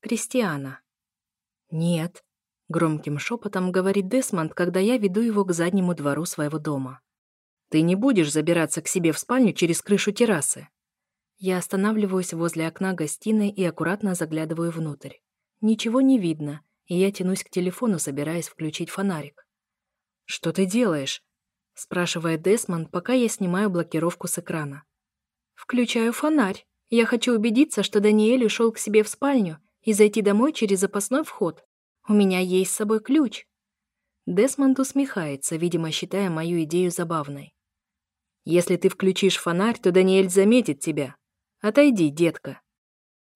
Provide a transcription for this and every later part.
Кристиана. «Нет», — громким шепотом говорит Десмонд, когда я веду его к заднему двору своего дома. «Ты не будешь забираться к себе в спальню через крышу террасы». Я останавливаюсь возле окна гостиной и аккуратно заглядываю внутрь. Ничего не видно, и я тянусь к телефону, собираясь включить фонарик. «Что ты делаешь?» — спрашивает Десмонд, пока я снимаю блокировку с экрана. «Включаю фонарь. Я хочу убедиться, что Даниэль ушел к себе в спальню и зайти домой через запасной вход. У меня есть с собой ключ». Десмонд усмехается, видимо, считая мою идею забавной. «Если ты включишь фонарь, то Даниэль заметит тебя. Отойди, детка».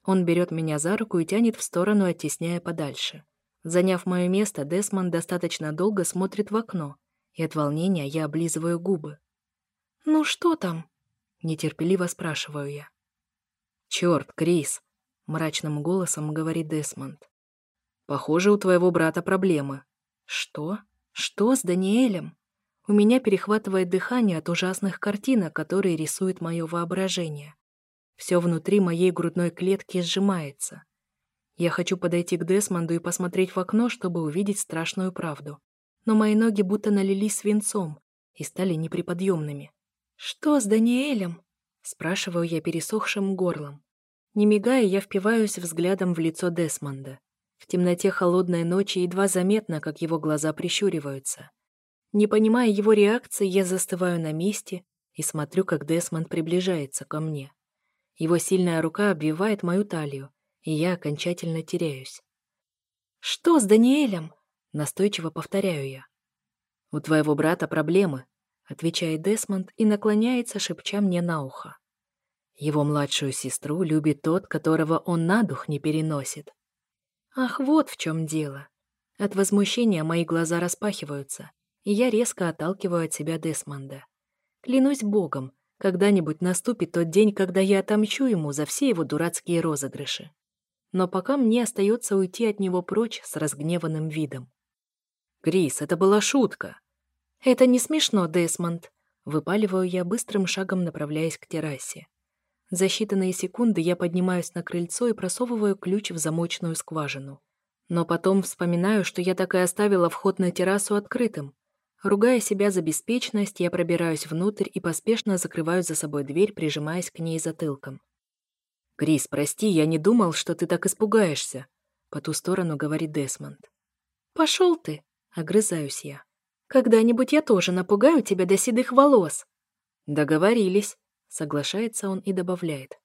Он берет меня за руку и тянет в сторону, оттесняя подальше. Заняв мое место, Десмонд достаточно долго смотрит в окно, и от волнения я облизываю губы. «Ну что там?» — нетерпеливо спрашиваю я. «Черт, Крис!» Мрачным голосом говорит Десмонд. Похоже, у твоего брата проблемы. Что? Что с Даниэлем? У меня перехватывает дыхание от ужасных картинок, которые рисует мое воображение. Все внутри моей грудной клетки сжимается. Я хочу подойти к Десмонду и посмотреть в окно, чтобы увидеть страшную правду. Но мои ноги будто налились свинцом и стали неприподъемными. «Что с Даниэлем?» – спрашиваю я пересохшим горлом. Не мигая, я впиваюсь взглядом в лицо Десмонда. В темноте холодной ночи едва заметно, как его глаза прищуриваются. Не понимая его реакции, я застываю на месте и смотрю, как Десмонд приближается ко мне. Его сильная рука обвивает мою талию, и я окончательно теряюсь. «Что с Даниэлем?» — настойчиво повторяю я. «У твоего брата проблемы», — отвечает Десмонд и наклоняется, шепча мне на ухо. Его младшую сестру любит тот, которого он на дух не переносит. Ах, вот в чем дело. От возмущения мои глаза распахиваются, и я резко отталкиваю от себя Десмонда. Клянусь богом, когда-нибудь наступит тот день, когда я отомщу ему за все его дурацкие розыгрыши. Но пока мне остается уйти от него прочь с разгневанным видом. «Крис, это была шутка!» «Это не смешно, Десмонд!» Выпаливаю я быстрым шагом, направляясь к террасе. За считанные секунды я поднимаюсь на крыльцо и просовываю ключ в замочную скважину. Но потом вспоминаю, что я так и оставила вход на террасу открытым. Ругая себя за беспечность, я пробираюсь внутрь и поспешно закрываю за собой дверь, прижимаясь к ней затылком. «Крис, прости, я не думал, что ты так испугаешься», — по ту сторону говорит Десмонд. «Пошел ты», — огрызаюсь я. «Когда-нибудь я тоже напугаю тебя до седых волос». «Договорились», Соглашается он и добавляет.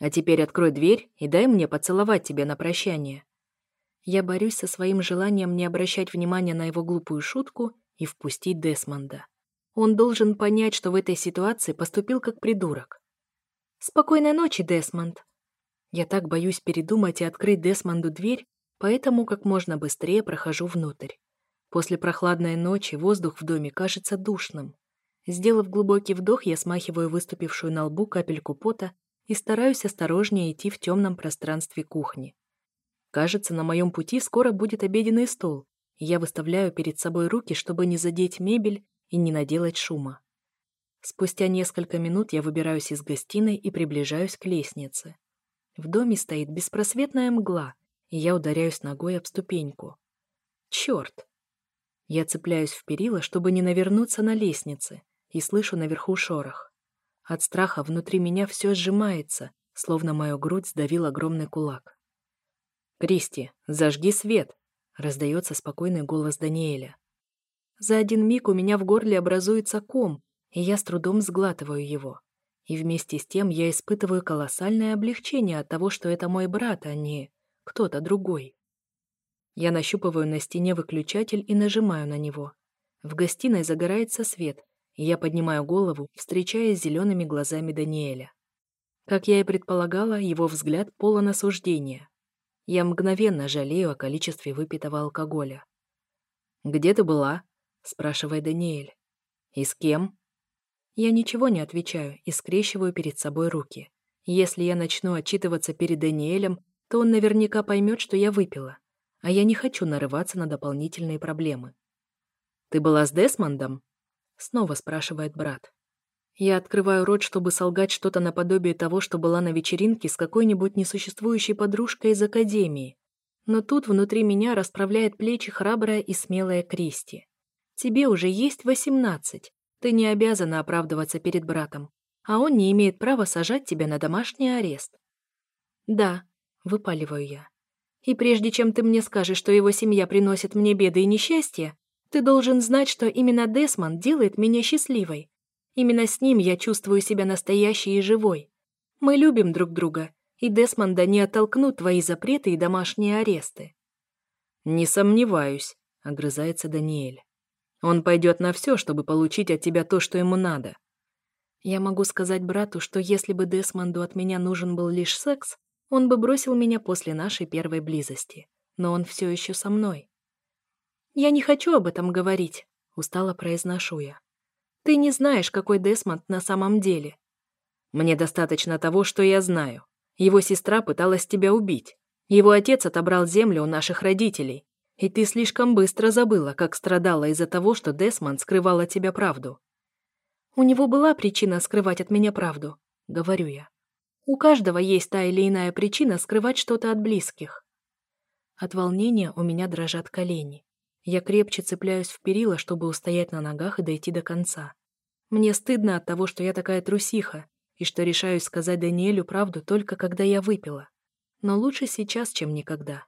«А теперь открой дверь и дай мне поцеловать тебя на прощание». Я борюсь со своим желанием не обращать внимания на его глупую шутку и впустить Десмонда. Он должен понять, что в этой ситуации поступил как придурок. «Спокойной ночи, Десмонд!» Я так боюсь передумать и открыть Десмонду дверь, поэтому как можно быстрее прохожу внутрь. После прохладной ночи воздух в доме кажется душным. Сделав глубокий вдох, я смахиваю выступившую на лбу капельку пота и стараюсь осторожнее идти в темном пространстве кухни. Кажется, на моем пути скоро будет обеденный стол, я выставляю перед собой руки, чтобы не задеть мебель и не наделать шума. Спустя несколько минут я выбираюсь из гостиной и приближаюсь к лестнице. В доме стоит беспросветная мгла, и я ударяюсь ногой об ступеньку. Черт! Я цепляюсь в перила, чтобы не навернуться на лестнице, и слышу наверху шорох. От страха внутри меня все сжимается, словно мою грудь сдавил огромный кулак. «Кристи, зажги свет!» — раздается спокойный голос Даниэля. За один миг у меня в горле образуется ком, и я с трудом сглатываю его. И вместе с тем я испытываю колоссальное облегчение от того, что это мой брат, а не кто-то другой. Я нащупываю на стене выключатель и нажимаю на него. В гостиной загорается свет, я поднимаю голову, встречаясь зелеными глазами Даниэля. Как я и предполагала, его взгляд полон осуждения. Я мгновенно жалею о количестве выпитого алкоголя. «Где ты была?» — спрашивает Даниэль. «И с кем?» Я ничего не отвечаю и скрещиваю перед собой руки. Если я начну отчитываться перед Даниэлем, то он наверняка поймет, что я выпила. А я не хочу нарываться на дополнительные проблемы. «Ты была с Десмондом?» Снова спрашивает брат. Я открываю рот, чтобы солгать что-то наподобие того, что была на вечеринке с какой-нибудь несуществующей подружкой из академии, Но тут внутри меня расправляет плечи храбрая и смелая Кристи. Тебе уже есть восемнадцать. Ты не обязана оправдываться перед братом, а он не имеет права сажать тебя на домашний арест. Да, выпаливаю я. И прежде чем ты мне скажешь, что его семья приносит мне беды и несчастья, ты должен знать, что именно Десмонд делает меня счастливой. Именно с ним я чувствую себя настоящей и живой. Мы любим друг друга, и Десмонда не оттолкнут твои запреты и домашние аресты. «Не сомневаюсь», — огрызается Даниэль. «Он пойдет на все, чтобы получить от тебя то, что ему надо». Я могу сказать брату, что если бы Десмонду от меня нужен был лишь секс, он бы бросил меня после нашей первой близости. Но он все еще со мной. «Я не хочу об этом говорить», — устало произношу я. «Ты не знаешь, какой Десмонд на самом деле». «Мне достаточно того, что я знаю. Его сестра пыталась тебя убить. Его отец отобрал землю у наших родителей. И ты слишком быстро забыла, как страдала из-за того, что Десмонд скрывал от тебя правду. У него была причина скрывать от меня правду, говорю я. У каждого есть та или иная причина скрывать что-то от близких. От волнения у меня дрожат колени. Я крепче цепляюсь в перила, чтобы устоять на ногах и дойти до конца. Мне стыдно от того, что я такая трусиха, и что решаюсь сказать Даниэлю правду только когда я выпила. Но лучше сейчас, чем никогда.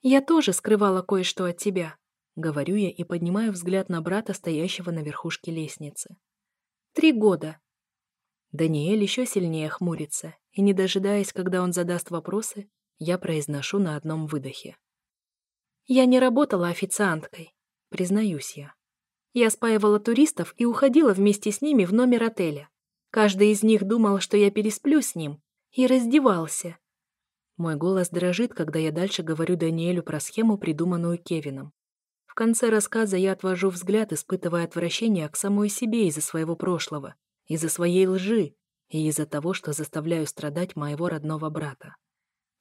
«Я тоже скрывала кое-что от тебя», — говорю я и поднимаю взгляд на брата, стоящего на верхушке лестницы. «Три года». Даниэль еще сильнее хмурится, и, не дожидаясь, когда он задаст вопросы, я произношу на одном выдохе. «Я не работала официанткой», — признаюсь я. Я спаивала туристов и уходила вместе с ними в номер отеля. Каждый из них думал, что я пересплю с ним, и раздевался. Мой голос дрожит, когда я дальше говорю Даниэлю про схему, придуманную Кевином. В конце рассказа я отвожу взгляд, испытывая отвращение к самой себе из-за своего прошлого, из-за своей лжи и из-за того, что заставляю страдать моего родного брата.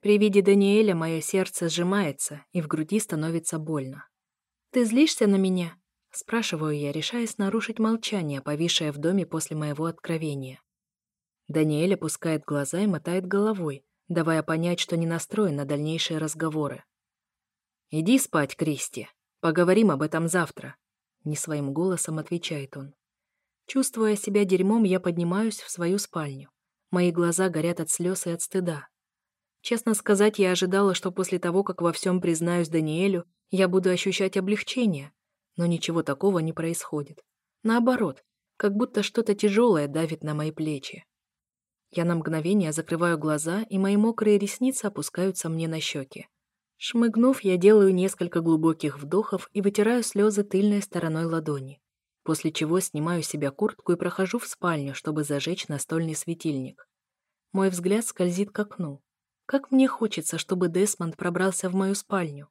При виде Даниэля мое сердце сжимается, и в груди становится больно. «Ты злишься на меня?» — спрашиваю я, решаясь нарушить молчание, повисшее в доме после моего откровения. Даниэль опускает глаза и мотает головой, давая понять, что не настроен на дальнейшие разговоры. «Иди спать, Кристи», «Поговорим об этом завтра», — не своим голосом отвечает он. Чувствуя себя дерьмом, я поднимаюсь в свою спальню. Мои глаза горят от слез и от стыда. Честно сказать, я ожидала, что после того, как во всем признаюсь Даниэлю, я буду ощущать облегчение. Но ничего такого не происходит. Наоборот, как будто что-то тяжелое давит на мои плечи. Я на мгновение закрываю глаза, и мои мокрые ресницы опускаются мне на щеки. Шмыгнув, я делаю несколько глубоких вдохов и вытираю слезы тыльной стороной ладони, после чего снимаю с себя куртку и прохожу в спальню, чтобы зажечь настольный светильник. Мой взгляд скользит к окну. Как мне хочется, чтобы Десмонд пробрался в мою спальню.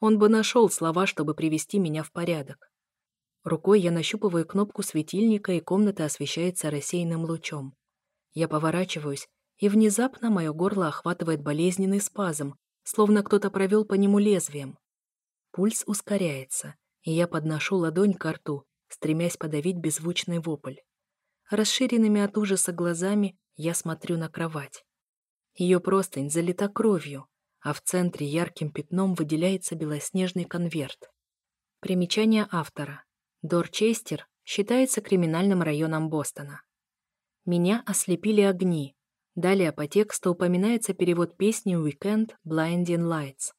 Он бы нашел слова, чтобы привести меня в порядок. Рукой я нащупываю кнопку светильника, и комната освещается рассеянным лучом. Я поворачиваюсь, и внезапно мое горло охватывает болезненный спазм, словно кто-то провел по нему лезвием. Пульс ускоряется, и я подношу ладонь к рту, стремясь подавить беззвучный вопль. Расширенными от ужаса глазами я смотрю на кровать. Ее простынь залита кровью, а в центре ярким пятном выделяется белоснежный конверт. Примечание автора. Дорчестер считается криминальным районом Бостона. Меня ослепили огни, Далее по тексту упоминается перевод песни «Weekend Blinding Lights».